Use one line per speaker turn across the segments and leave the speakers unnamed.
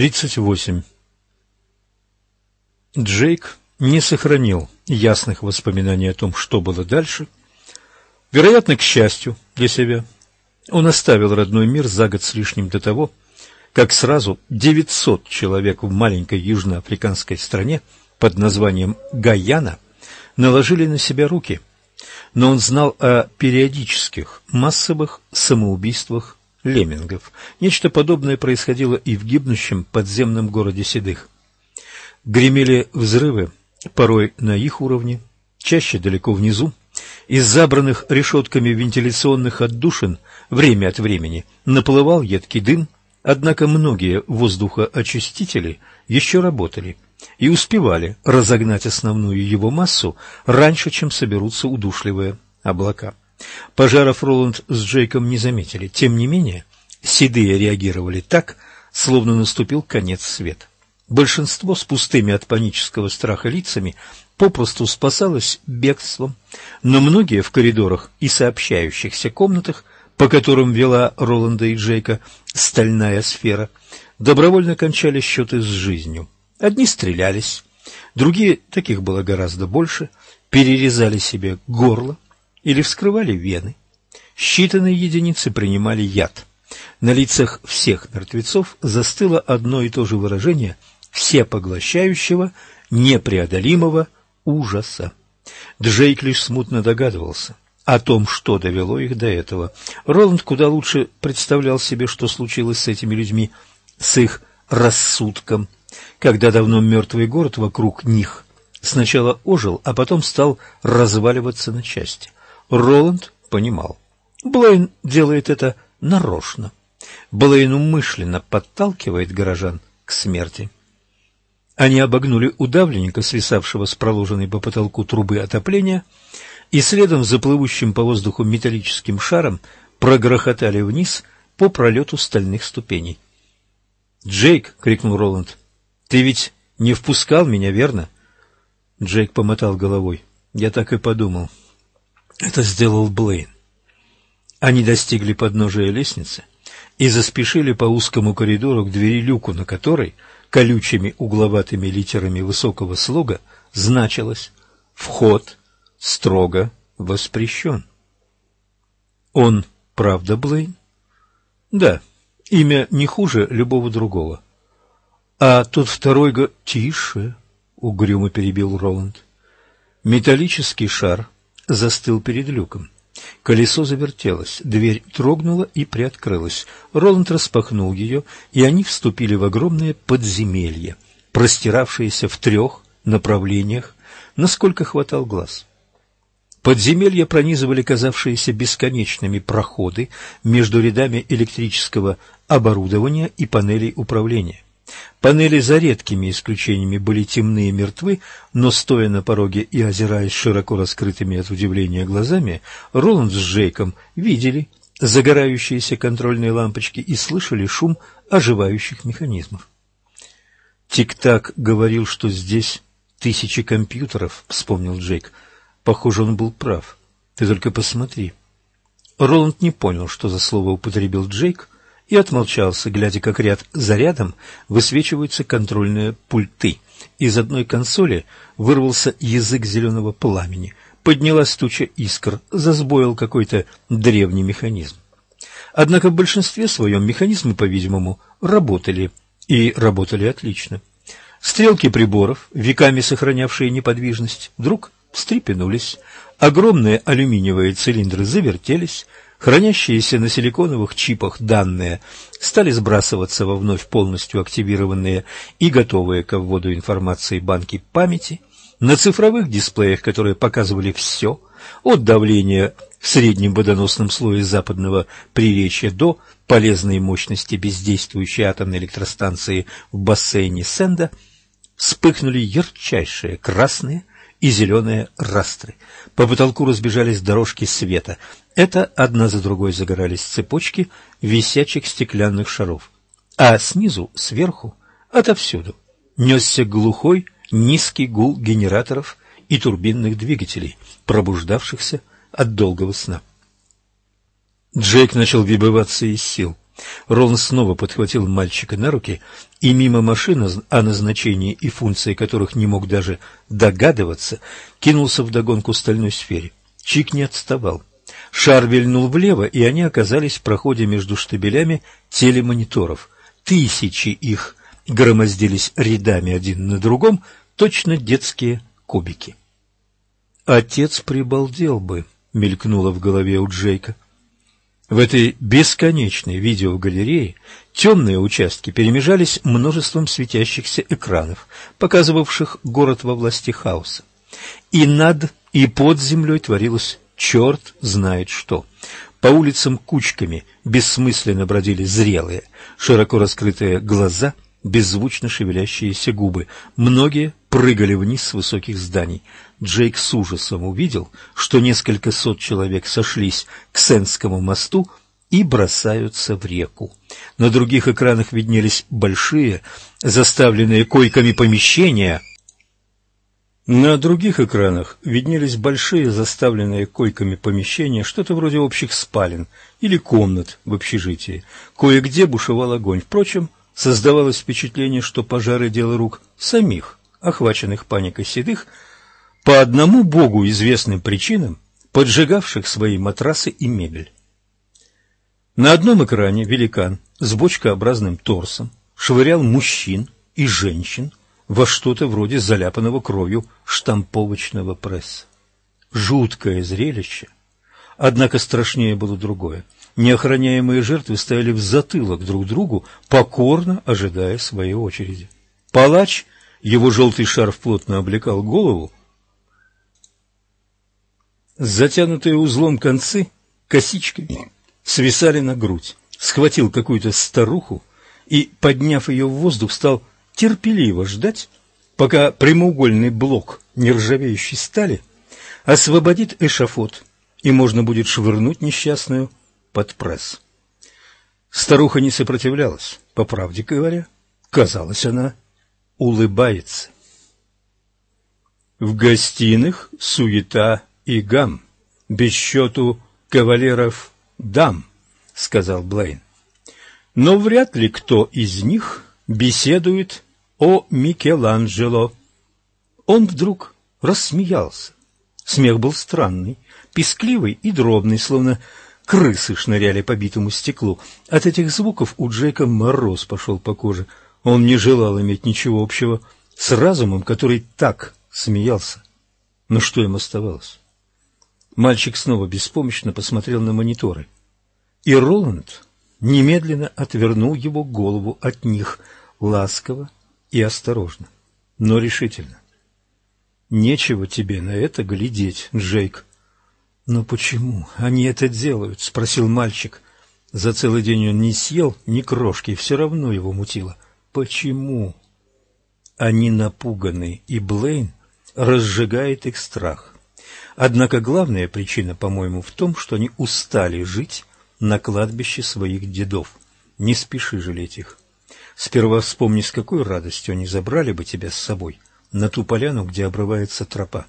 38. Джейк не сохранил ясных воспоминаний о том, что было дальше. Вероятно, к счастью для себя, он оставил родной мир за год с лишним до того, как сразу 900 человек в маленькой южноафриканской стране под названием Гаяна наложили на себя руки. Но он знал о периодических массовых самоубийствах леммингов. Нечто подобное происходило и в гибнущем подземном городе Седых. Гремели взрывы, порой на их уровне, чаще далеко внизу. Из забранных решетками вентиляционных отдушин время от времени наплывал едкий дым, однако многие воздухоочистители еще работали и успевали разогнать основную его массу раньше, чем соберутся удушливые облака. Пожаров Роланд с Джейком не заметили. Тем не менее, седые реагировали так, словно наступил конец света. Большинство с пустыми от панического страха лицами попросту спасалось бегством, но многие в коридорах и сообщающихся комнатах, по которым вела Роланда и Джейка стальная сфера, добровольно кончали счеты с жизнью. Одни стрелялись, другие, таких было гораздо больше, перерезали себе горло, или вскрывали вены. Считанные единицы принимали яд. На лицах всех мертвецов застыло одно и то же выражение всепоглощающего, непреодолимого ужаса. Джейк лишь смутно догадывался о том, что довело их до этого. Роланд куда лучше представлял себе, что случилось с этими людьми, с их рассудком, когда давно мертвый город вокруг них сначала ожил, а потом стал разваливаться на части. Роланд понимал. Блейн делает это нарочно. Блейн умышленно подталкивает горожан к смерти. Они обогнули удавленника, свисавшего с проложенной по потолку трубы отопления, и следом за плывущим по воздуху металлическим шаром прогрохотали вниз по пролету стальных ступеней. «Джейк!» — крикнул Роланд. «Ты ведь не впускал меня, верно?» Джейк помотал головой. «Я так и подумал. Это сделал Блейн. Они достигли подножия лестницы и заспешили по узкому коридору к двери люку, на которой колючими угловатыми литерами высокого слога значилось «Вход строго воспрещен». Он правда Блейн? Да, имя не хуже любого другого. А тот второй го... Тише, угрюмо перебил Роланд. Металлический шар застыл перед люком. Колесо завертелось, дверь трогнула и приоткрылась. Роланд распахнул ее, и они вступили в огромное подземелье, простиравшееся в трех направлениях, насколько хватал глаз. Подземелья пронизывали казавшиеся бесконечными проходы между рядами электрического оборудования и панелей управления. Панели за редкими исключениями были темны и мертвы, но, стоя на пороге и озираясь широко раскрытыми от удивления глазами, Роланд с Джейком видели загорающиеся контрольные лампочки и слышали шум оживающих механизмов. «Тик-так говорил, что здесь тысячи компьютеров», — вспомнил Джейк. «Похоже, он был прав. Ты только посмотри». Роланд не понял, что за слово употребил Джейк, и отмолчался, глядя, как ряд за рядом высвечиваются контрольные пульты. Из одной консоли вырвался язык зеленого пламени, поднялась туча искр, засбоил какой-то древний механизм. Однако в большинстве своем механизмы, по-видимому, работали, и работали отлично. Стрелки приборов, веками сохранявшие неподвижность, вдруг встрепенулись, огромные алюминиевые цилиндры завертелись, Хранящиеся на силиконовых чипах данные стали сбрасываться во вновь полностью активированные и готовые к вводу информации банки памяти. На цифровых дисплеях, которые показывали все, от давления в среднем водоносном слое западного приречья до полезной мощности бездействующей атомной электростанции в бассейне Сенда, вспыхнули ярчайшие красные и зеленые растры. По потолку разбежались дорожки света. Это одна за другой загорались цепочки висячих стеклянных шаров. А снизу, сверху, отовсюду несся глухой, низкий гул генераторов и турбинных двигателей, пробуждавшихся от долгого сна. Джейк начал выбиваться из сил. Ролан снова подхватил мальчика на руки, и мимо машины, о назначении и функции которых не мог даже догадываться, кинулся вдогонку стальной сфере. Чик не отставал. Шар вильнул влево, и они оказались в проходе между штабелями телемониторов. Тысячи их громоздились рядами один на другом, точно детские кубики. «Отец прибалдел бы», — мелькнуло в голове у Джейка. В этой бесконечной видеогалерее темные участки перемежались множеством светящихся экранов, показывавших город во власти хаоса. И над, и под землей творилось черт знает что. По улицам кучками бессмысленно бродили зрелые, широко раскрытые глаза, беззвучно шевелящиеся губы. Многие прыгали вниз с высоких зданий. Джейк с ужасом увидел, что несколько сот человек сошлись к Сенскому мосту и бросаются в реку. На других экранах виднелись большие, заставленные койками помещения. На других экранах виднелись большие, заставленные койками помещения, что-то вроде общих спален или комнат в общежитии. Кое-где бушевал огонь. Впрочем, создавалось впечатление, что пожары – дело рук самих, охваченных паникой седых, по одному Богу известным причинам, поджигавших свои матрасы и мебель. На одном экране великан с бочкообразным торсом швырял мужчин и женщин во что-то вроде заляпанного кровью штамповочного пресса. Жуткое зрелище. Однако страшнее было другое. Неохраняемые жертвы стояли в затылок друг другу, покорно ожидая своей очереди. Палач, его желтый шарф плотно облекал голову, Затянутые узлом концы косичками свисали на грудь. Схватил какую-то старуху и, подняв ее в воздух, стал терпеливо ждать, пока прямоугольный блок нержавеющей стали освободит эшафот, и можно будет швырнуть несчастную под пресс. Старуха не сопротивлялась, по правде говоря. Казалось, она улыбается. В гостиных суета и гам, без счету кавалеров дам, — сказал Блейн. Но вряд ли кто из них беседует о Микеланджело. Он вдруг рассмеялся. Смех был странный, пескливый и дробный, словно крысы шныряли по битому стеклу. От этих звуков у Джейка мороз пошел по коже. Он не желал иметь ничего общего с разумом, который так смеялся. Но что им оставалось? Мальчик снова беспомощно посмотрел на мониторы. И Роланд немедленно отвернул его голову от них, ласково и осторожно, но решительно. «Нечего тебе на это глядеть, Джейк». «Но почему они это делают?» — спросил мальчик. За целый день он не съел ни крошки, и все равно его мутило. «Почему?» Они напуганы, и Блейн разжигает их страх. Однако главная причина, по-моему, в том, что они устали жить на кладбище своих дедов. Не спеши жалеть их. Сперва вспомни, с какой радостью они забрали бы тебя с собой на ту поляну, где обрывается тропа.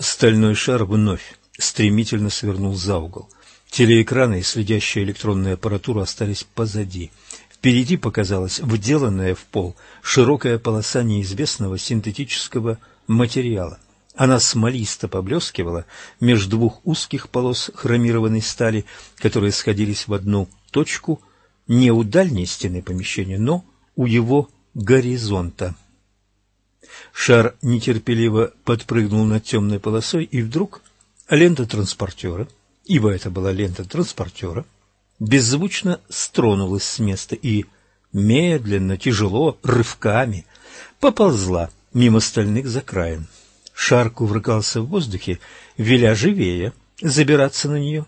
Стальной шар вновь стремительно свернул за угол. Телеэкраны и следящая электронная аппаратура остались позади. Впереди показалась вделанная в пол широкая полоса неизвестного синтетического материала – она смолисто поблескивала между двух узких полос хромированной стали, которые сходились в одну точку не у дальней стены помещения, но у его горизонта. Шар нетерпеливо подпрыгнул над темной полосой, и вдруг лента транспортера, ибо это была лента транспортера, беззвучно стронулась с места и медленно, тяжело, рывками поползла мимо стальных закраин. Шар кувыркался в воздухе, веля живее забираться на нее.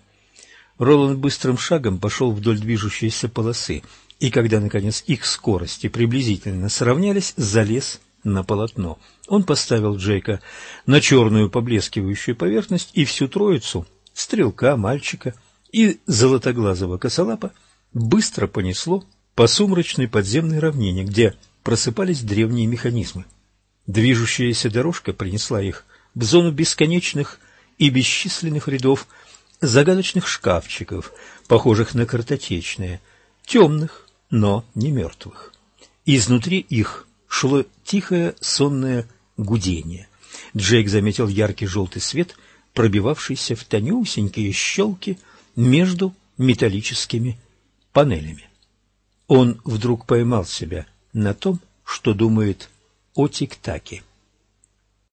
Роланд быстрым шагом пошел вдоль движущейся полосы, и когда, наконец, их скорости приблизительно сравнялись, залез на полотно. Он поставил Джейка на черную поблескивающую поверхность, и всю троицу — стрелка, мальчика и золотоглазого косолапа — быстро понесло по сумрачной подземной равнине, где просыпались древние механизмы. Движущаяся дорожка принесла их в зону бесконечных и бесчисленных рядов загадочных шкафчиков, похожих на картотечные, темных, но не мертвых. Изнутри их шло тихое сонное гудение. Джейк заметил яркий желтый свет, пробивавшийся в тонюсенькие щелки между металлическими панелями. Он вдруг поймал себя на том, что думает о тик-таке.